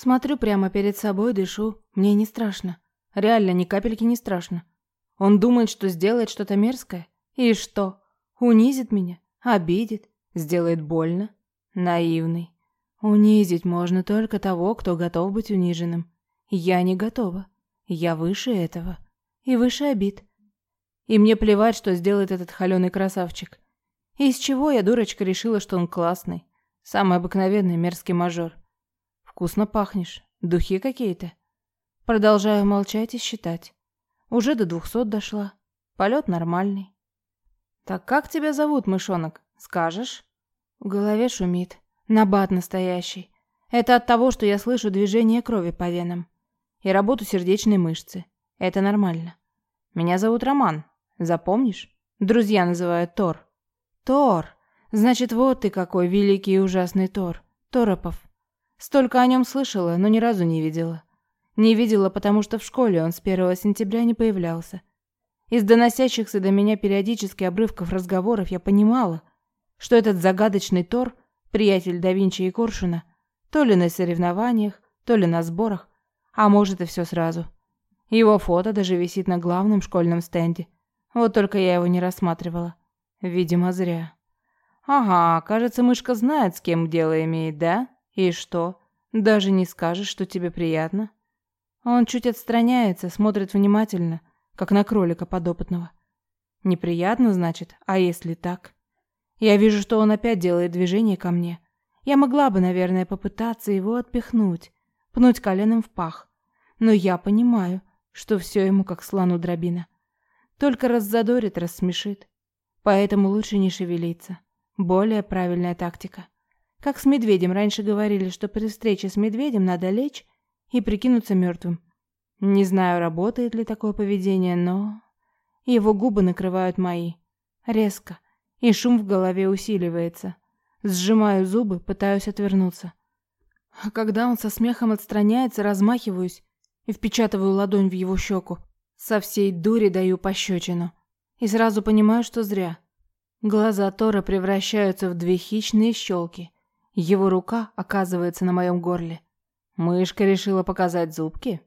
Смотрю прямо перед собой, дышу. Мне не страшно. Реально, ни капельки не страшно. Он думает, что сделает что-то мерзкое. И что? Унизит меня? Обидит? Сделает больно? Наивный. Унизить можно только того, кто готов быть униженным. Я не готова. Я выше этого. И выше обид. И мне плевать, что сделает этот холеный красавчик. Из чего я, дурочка, решила, что он классный. Самый обыкновенный мерзкий мажор. Вкусно пахнешь. Духи какие-то. Продолжаю молчать и считать. Уже до двухсот дошла. Полет нормальный. Так как тебя зовут, мышонок? Скажешь? В голове шумит. Набат настоящий. Это от того, что я слышу движение крови по венам. И работу сердечной мышцы. Это нормально. Меня зовут Роман. Запомнишь? Друзья называют Тор. Тор. Значит, вот ты какой великий и ужасный Тор. Торопов. Столько о нем слышала, но ни разу не видела. Не видела, потому что в школе он с 1 сентября не появлялся. Из доносящихся до меня периодически обрывков разговоров я понимала, что этот загадочный Тор, приятель да Винчи и Коршуна, то ли на соревнованиях, то ли на сборах, а может и все сразу. Его фото даже висит на главном школьном стенде. Вот только я его не рассматривала. Видимо, зря. Ага, кажется, мышка знает, с кем дело имеет, да? И что? Даже не скажешь, что тебе приятно? Он чуть отстраняется, смотрит внимательно, как на кролика подопытного. Неприятно, значит? А если так? Я вижу, что он опять делает движение ко мне. Я могла бы, наверное, попытаться его отпихнуть, пнуть коленом в пах. Но я понимаю, что все ему как слону дробина. Только раззадорит, рассмешит. Поэтому лучше не шевелиться. Более правильная тактика. Как с медведем раньше говорили, что при встрече с медведем надо лечь и прикинуться мертвым. Не знаю, работает ли такое поведение, но... Его губы накрывают мои. Резко. И шум в голове усиливается. Сжимаю зубы, пытаюсь отвернуться. А когда он со смехом отстраняется, размахиваюсь и впечатываю ладонь в его щеку. Со всей дури даю пощечину. И сразу понимаю, что зря. Глаза Тора превращаются в две хищные щелки. Его рука оказывается на моем горле. Мышка решила показать зубки?